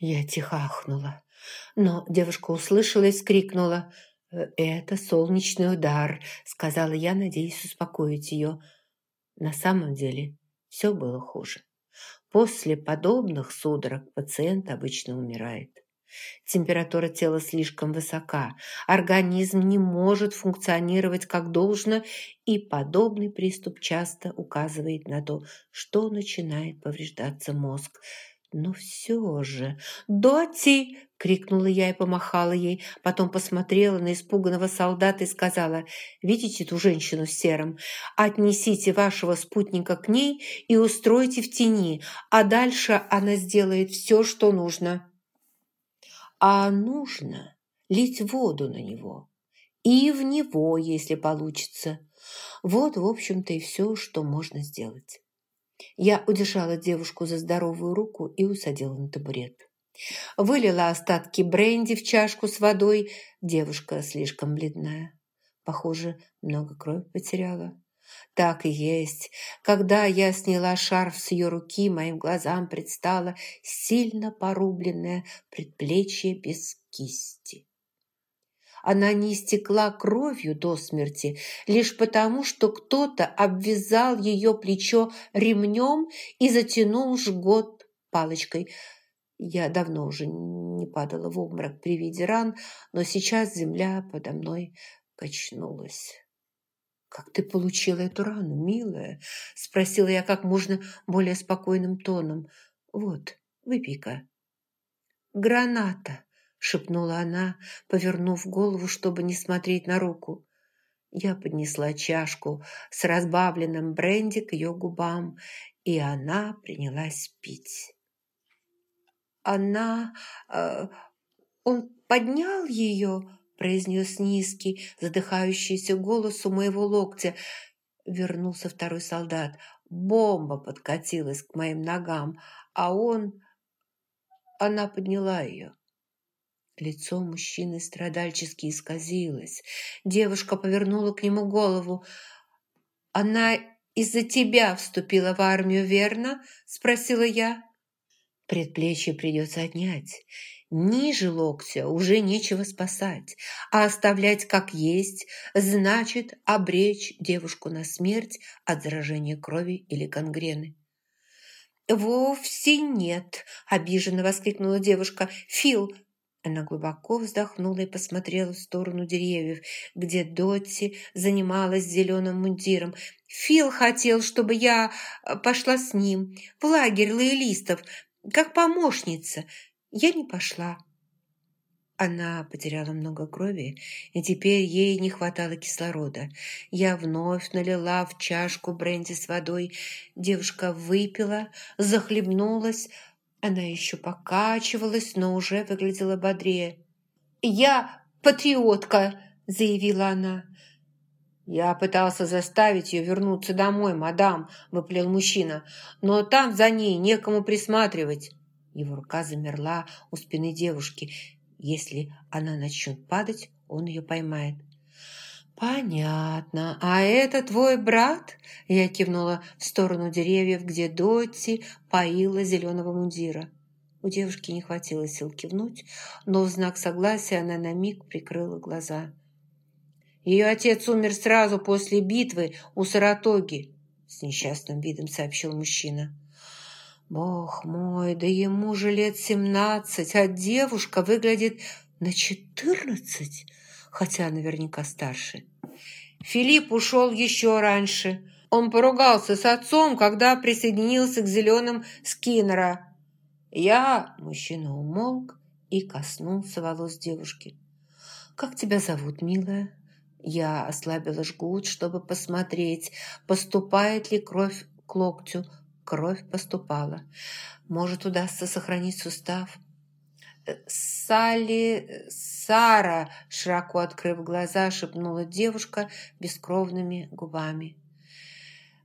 Я тихо ахнула. Но девушка услышала и вскрикнула. «Э, «Это солнечный удар», — сказала я, надеясь успокоить ее. На самом деле все было хуже. После подобных судорог пациент обычно умирает. Температура тела слишком высока, организм не может функционировать как должно, и подобный приступ часто указывает на то, что начинает повреждаться мозг – но все же... «Доти!» – крикнула я и помахала ей. Потом посмотрела на испуганного солдата и сказала, «Видите ту женщину в сером? Отнесите вашего спутника к ней и устройте в тени, а дальше она сделает все, что нужно». А нужно лить воду на него. И в него, если получится. Вот, в общем-то, и все, что можно сделать. Я удержала девушку за здоровую руку и усадила на табурет. Вылила остатки бренди в чашку с водой. Девушка слишком бледная. Похоже, много крови потеряла. Так и есть. Когда я сняла шарф с ее руки, моим глазам предстало сильно порубленное предплечье без кисти. Она не истекла кровью до смерти лишь потому, что кто-то обвязал ее плечо ремнем и затянул жгот палочкой. Я давно уже не падала в обморок при виде ран, но сейчас земля подо мной качнулась. «Как ты получила эту рану, милая?» – спросила я как можно более спокойным тоном. «Вот, выпей-ка». «Граната», шепнула она, повернув голову, чтобы не смотреть на руку. Я поднесла чашку с разбавленным бренди к ее губам, и она принялась пить. «Она... Э, он поднял ее?» произнес низкий, задыхающийся голос у моего локтя. Вернулся второй солдат. Бомба подкатилась к моим ногам, а он... Она подняла ее. Лицо мужчины страдальчески исказилось. Девушка повернула к нему голову. «Она из-за тебя вступила в армию, верно?» – спросила я. «Предплечье придется отнять. Ниже локтя уже нечего спасать, а оставлять как есть значит обречь девушку на смерть от заражения крови или гангрены». «Вовсе нет!» – обиженно воскликнула девушка. «Фил, она глубоко вздохнула и посмотрела в сторону деревьев, где Дотти занималась зеленым мундиром. «Фил хотел, чтобы я э, пошла с ним в лагерь лоялистов, как помощница. Я не пошла». Она потеряла много крови, и теперь ей не хватало кислорода. Я вновь налила в чашку бренди с водой. Девушка выпила, захлебнулась, она еще покачивалась, но уже выглядела бодрее. «Я патриотка!» – заявила она. «Я пытался заставить ее вернуться домой, мадам», – выплел мужчина. «Но там за ней некому присматривать». Его рука замерла у спины девушки. Если она начнет падать, он ее поймает. «Понятно. А это твой брат?» Я кивнула в сторону деревьев, где Дотти поила зеленого мундира. У девушки не хватило сил кивнуть, но в знак согласия она на миг прикрыла глаза. «Ее отец умер сразу после битвы у Саратоги», с несчастным видом сообщил мужчина. «Бог мой, да ему же лет семнадцать, а девушка выглядит на четырнадцать!» Хотя наверняка старше. Филипп ушел еще раньше. Он поругался с отцом, когда присоединился к зеленым Скиннера. Я, мужчина умолк и коснулся волос девушки. «Как тебя зовут, милая?» Я ослабила жгут, чтобы посмотреть, поступает ли кровь к локтю. Кровь поступала. Может, удастся сохранить сустав. «Салли... Сара!» – широко открыв глаза, шепнула девушка бескровными губами.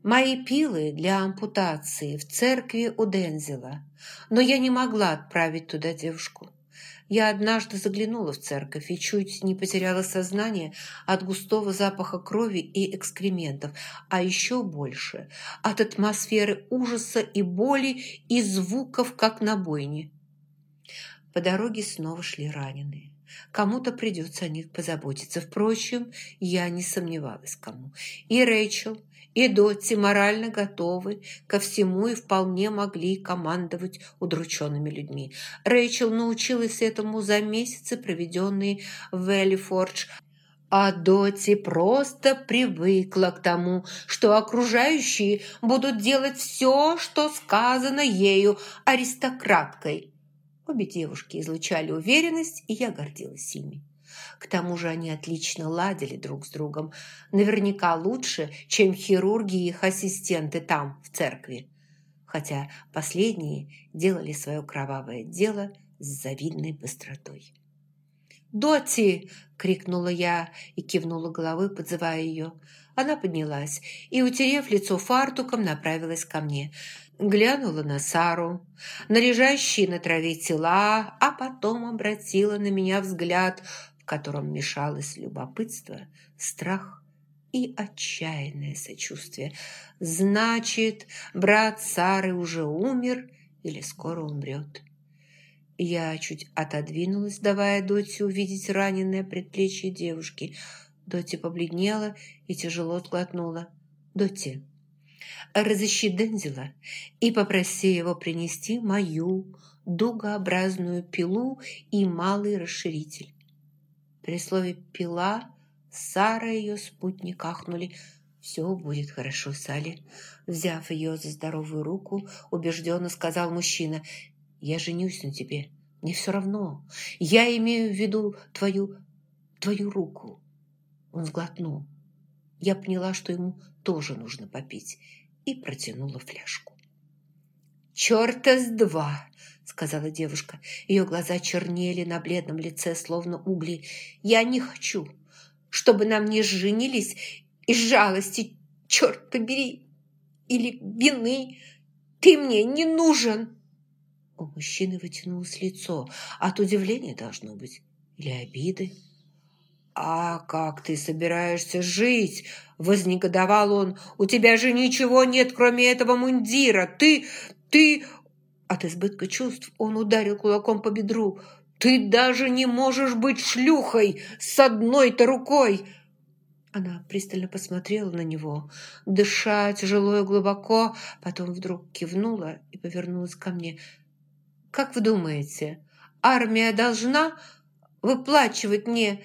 «Мои пилы для ампутации в церкви у Дензела, но я не могла отправить туда девушку. Я однажды заглянула в церковь и чуть не потеряла сознание от густого запаха крови и экскрементов, а еще больше – от атмосферы ужаса и боли и звуков, как на бойне. По дороге снова шли раненые. Кому-то придется о них позаботиться. Впрочем, я не сомневалась, кому. И Рэйчел, и Дотти морально готовы ко всему и вполне могли командовать удрученными людьми. Рэйчел научилась этому за месяцы, проведенные в Эллифордж, а Доти просто привыкла к тому, что окружающие будут делать все, что сказано ею аристократкой. Обе девушки излучали уверенность, и я гордилась ими. К тому же они отлично ладили друг с другом, наверняка лучше, чем хирурги и их ассистенты там, в церкви. Хотя последние делали свое кровавое дело с завидной быстротой. «Доти!» – крикнула я и кивнула головой, подзывая ее. Она поднялась и, утерев лицо фартуком, направилась ко мне. Глянула на Сару, на лежащие на траве тела, а потом обратила на меня взгляд, в котором мешалось любопытство, страх и отчаянное сочувствие. «Значит, брат Сары уже умер или скоро умрет?» Я чуть отодвинулась, давая Доте увидеть раненое предплечье девушки. Доти побледнела и тяжело сглотнула. «Доти, разыщи Дензела и попроси его принести мою дугообразную пилу и малый расширитель». При слове «пила» Сара и ее спутник ахнули. «Все будет хорошо, Салли». Взяв ее за здоровую руку, убежденно сказал мужчина – я женюсь на тебе. Мне все равно. Я имею в виду твою... твою руку». Он сглотнул. Я поняла, что ему тоже нужно попить, и протянула фляжку. «Черта с два!» — сказала девушка. Ее глаза чернели на бледном лице, словно угли. «Я не хочу, чтобы на мне женились из жалости, черт побери, или вины. Ты мне не нужен!» У мужчины вытянулось лицо. От удивления должно быть. Или обиды. «А как ты собираешься жить?» – вознегодовал он. «У тебя же ничего нет, кроме этого мундира. Ты... ты...» От избытка чувств он ударил кулаком по бедру. «Ты даже не можешь быть шлюхой с одной-то рукой!» Она пристально посмотрела на него, дыша тяжело и глубоко, потом вдруг кивнула и повернулась ко мне – как вы думаете, армия должна выплачивать мне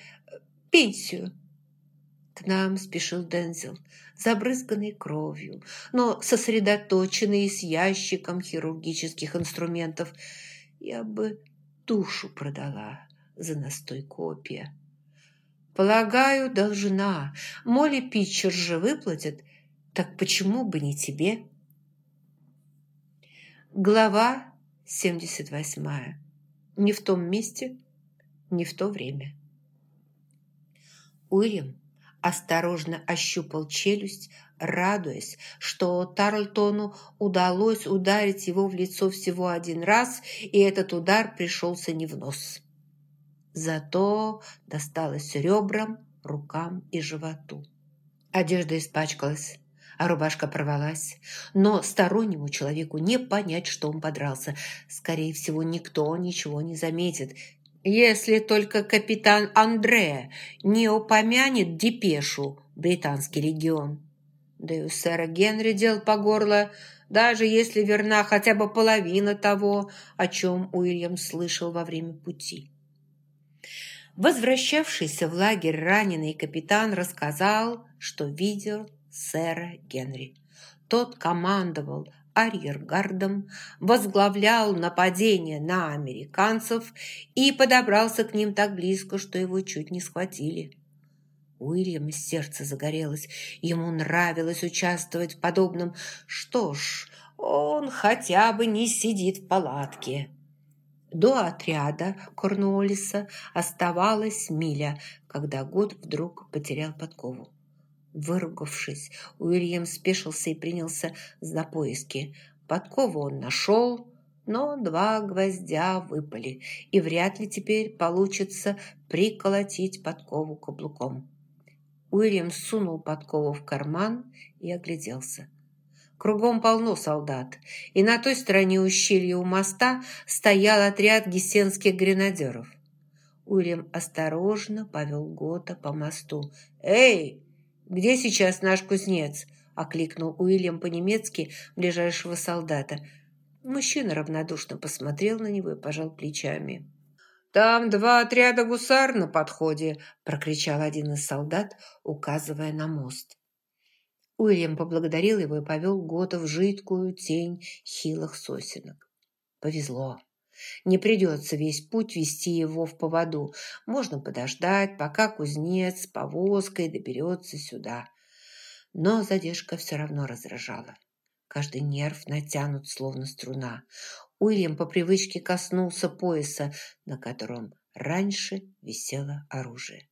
пенсию?» К нам спешил Дензел, забрызганный кровью, но сосредоточенный с ящиком хирургических инструментов. Я бы душу продала за настой копия. Полагаю, должна. Молли Питчер же выплатит. Так почему бы не тебе? Глава 78. Не в том месте, не в то время. Уильям осторожно ощупал челюсть, радуясь, что Тарлтону удалось ударить его в лицо всего один раз, и этот удар пришелся не в нос. Зато досталось ребрам, рукам и животу. Одежда испачкалась а рубашка порвалась. Но стороннему человеку не понять, что он подрался. Скорее всего, никто ничего не заметит, если только капитан Андре не упомянет депешу «Британский регион». Да и у сэра Генри дел по горло, даже если верна хотя бы половина того, о чем Уильям слышал во время пути. Возвращавшийся в лагерь раненый капитан рассказал, что видел сэра Генри. Тот командовал арьергардом, возглавлял нападение на американцев и подобрался к ним так близко, что его чуть не схватили. Уильям сердце загорелось. Ему нравилось участвовать в подобном. Что ж, он хотя бы не сидит в палатке. До отряда Корнуоллиса оставалась миля, когда год вдруг потерял подкову. Выругавшись, Уильям спешился и принялся за поиски. Подкову он нашел, но два гвоздя выпали, и вряд ли теперь получится приколотить подкову каблуком. Уильям сунул подкову в карман и огляделся. Кругом полно солдат, и на той стороне ущелья у моста стоял отряд гессенских гренадеров. Уильям осторожно повел Гота по мосту. «Эй, где сейчас наш кузнец?» – окликнул Уильям по-немецки ближайшего солдата. Мужчина равнодушно посмотрел на него и пожал плечами. «Там два отряда гусар на подходе!» – прокричал один из солдат, указывая на мост. Уильям поблагодарил его и повел Гота в жидкую тень хилых сосенок. Повезло. Не придется весь путь вести его в поводу. Можно подождать, пока кузнец с повозкой доберется сюда. Но задержка все равно раздражала. Каждый нерв натянут, словно струна. Уильям по привычке коснулся пояса, на котором раньше висело оружие.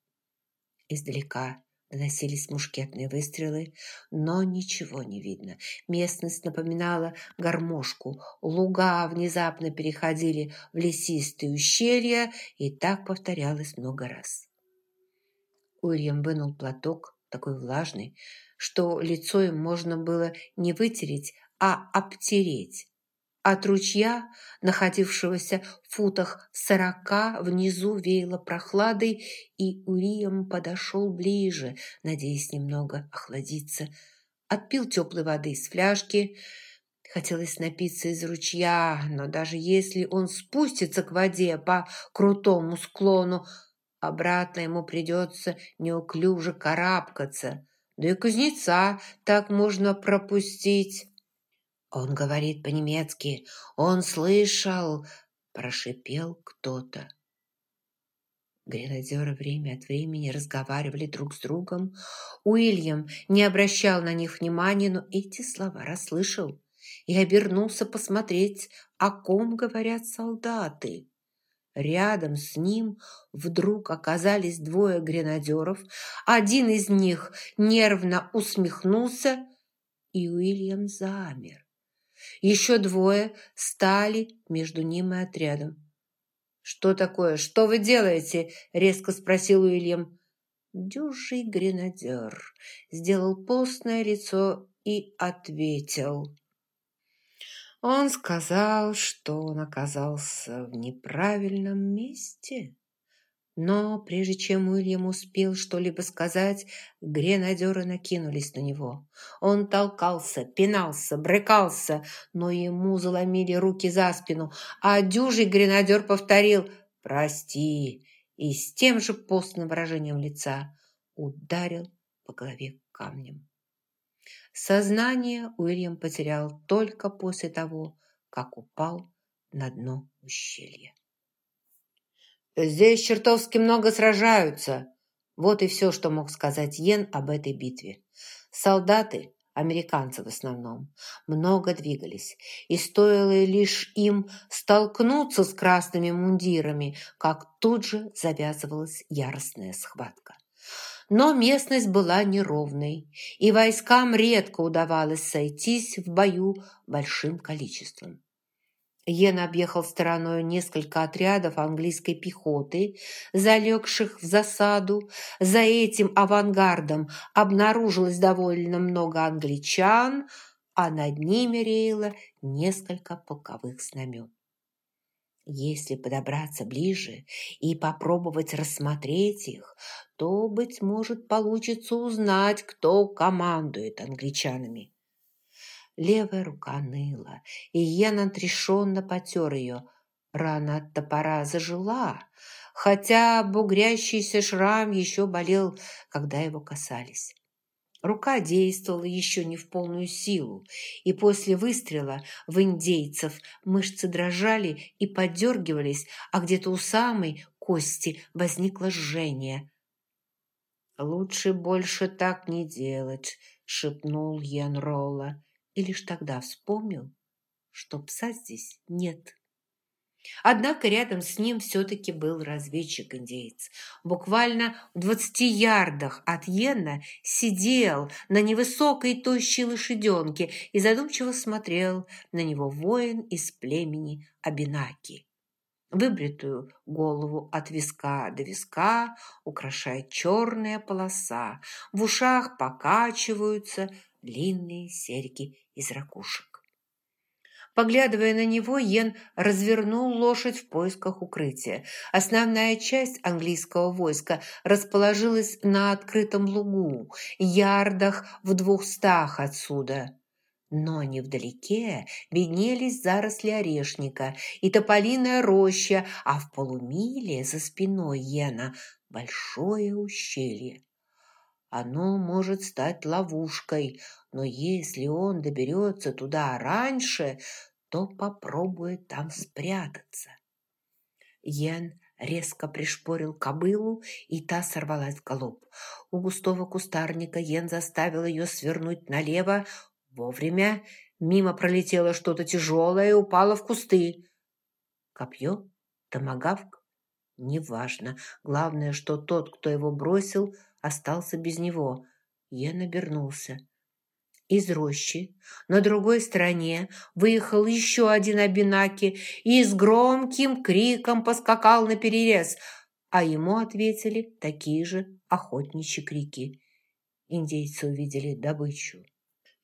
Издалека доносились мушкетные выстрелы, но ничего не видно. Местность напоминала гармошку. Луга внезапно переходили в лесистые ущелья, и так повторялось много раз. Уильям вынул платок, такой влажный, что лицо им можно было не вытереть, а обтереть. От ручья, находившегося в футах сорока, внизу веяло прохладой, и Уильям подошел ближе, надеясь немного охладиться. Отпил теплой воды из фляжки. Хотелось напиться из ручья, но даже если он спустится к воде по крутому склону, обратно ему придется неуклюже карабкаться. Да и кузнеца так можно пропустить. «Он говорит по-немецки. Он слышал!» – прошипел кто-то. Гренадеры время от времени разговаривали друг с другом. Уильям не обращал на них внимания, но эти слова расслышал и обернулся посмотреть, о ком говорят солдаты. Рядом с ним вдруг оказались двое гренадеров. Один из них нервно усмехнулся, и Уильям замер. Еще двое стали между ним и отрядом. «Что такое? Что вы делаете?» – резко спросил Уильям. Дюжий гренадер сделал постное лицо и ответил. Он сказал, что он оказался в неправильном месте. Но прежде чем Уильям успел что-либо сказать, гренадеры накинулись на него. Он толкался, пинался, брыкался, но ему заломили руки за спину, а дюжий гренадер повторил «Прости!» и с тем же постным выражением лица ударил по голове камнем. Сознание Уильям потерял только после того, как упал на дно ущелья. Здесь чертовски много сражаются. Вот и все, что мог сказать Йен об этой битве. Солдаты, американцы в основном, много двигались, и стоило лишь им столкнуться с красными мундирами, как тут же завязывалась яростная схватка. Но местность была неровной, и войскам редко удавалось сойтись в бою большим количеством. Йен объехал стороной несколько отрядов английской пехоты, залегших в засаду. За этим авангардом обнаружилось довольно много англичан, а над ними реяло несколько полковых знамен. Если подобраться ближе и попробовать рассмотреть их, то, быть может, получится узнать, кто командует англичанами. Левая рука ныла, и Йен отрешенно потер ее. Рана от топора зажила, хотя бугрящийся шрам еще болел, когда его касались. Рука действовала еще не в полную силу, и после выстрела в индейцев мышцы дрожали и подергивались, а где-то у самой кости возникло жжение. «Лучше больше так не делать», — шепнул Ян Ролла и лишь тогда вспомнил, что пса здесь нет. Однако рядом с ним все-таки был разведчик-индеец. Буквально в двадцати ярдах от Йена сидел на невысокой тощей лошаденке и задумчиво смотрел на него воин из племени Абинаки. Выбритую голову от виска до виска украшает черная полоса, в ушах покачиваются длинные серьги из ракушек. Поглядывая на него, Йен развернул лошадь в поисках укрытия. Основная часть английского войска расположилась на открытом лугу, ярдах в двухстах отсюда. Но невдалеке виднелись заросли орешника и тополиная роща, а в полумиле за спиной Йена большое ущелье. Оно может стать ловушкой, но если он доберется туда раньше, то попробует там спрятаться. Йен резко пришпорил кобылу, и та сорвалась в галоп. У густого кустарника Йен заставил ее свернуть налево. Вовремя мимо пролетело что-то тяжелое и упало в кусты. Копье? Томагавк? Неважно. Главное, что тот, кто его бросил, остался без него. Йен обернулся. Из рощи на другой стороне выехал еще один Абинаки и с громким криком поскакал на перерез, а ему ответили такие же охотничьи крики. Индейцы увидели добычу.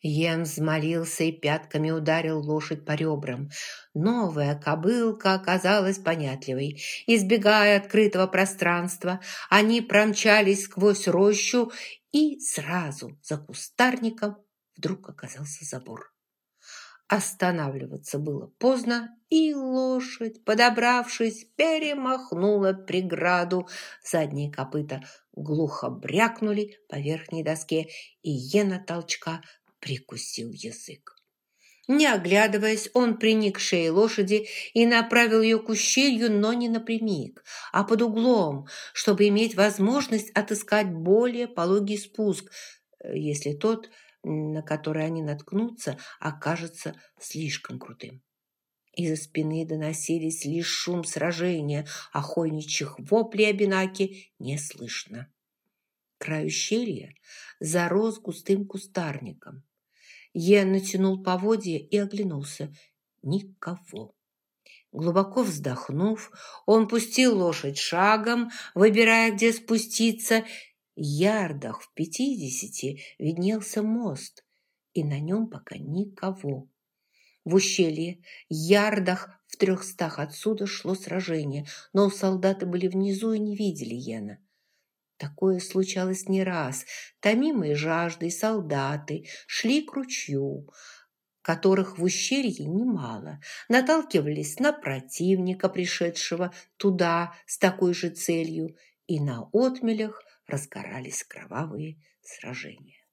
Йен взмолился и пятками ударил лошадь по ребрам. Новая кобылка оказалась понятливой. Избегая открытого пространства, они промчались сквозь рощу и сразу за кустарником вдруг оказался забор. Останавливаться было поздно, и лошадь, подобравшись, перемахнула преграду. Задние копыта глухо брякнули по верхней доске, и Ена толчка прикусил язык. Не оглядываясь, он приник шее лошади и направил ее к ущелью, но не напрямик, а под углом, чтобы иметь возможность отыскать более пологий спуск, если тот на который они наткнутся, окажется слишком крутым. Из-за спины доносились лишь шум сражения, охотничьих воплей Абинаки не слышно. Край ущелья зарос густым кустарником. Я натянул поводья и оглянулся. Никого. Глубоко вздохнув, он пустил лошадь шагом, выбирая, где спуститься, ярдах в пятидесяти виднелся мост, и на нем пока никого. В ущелье, ярдах в трехстах отсюда шло сражение, но солдаты были внизу и не видели Йена. Такое случалось не раз. Томимые жаждой солдаты шли к ручью, которых в ущелье немало, наталкивались на противника, пришедшего туда с такой же целью, и на отмелях разгорались кровавые сражения.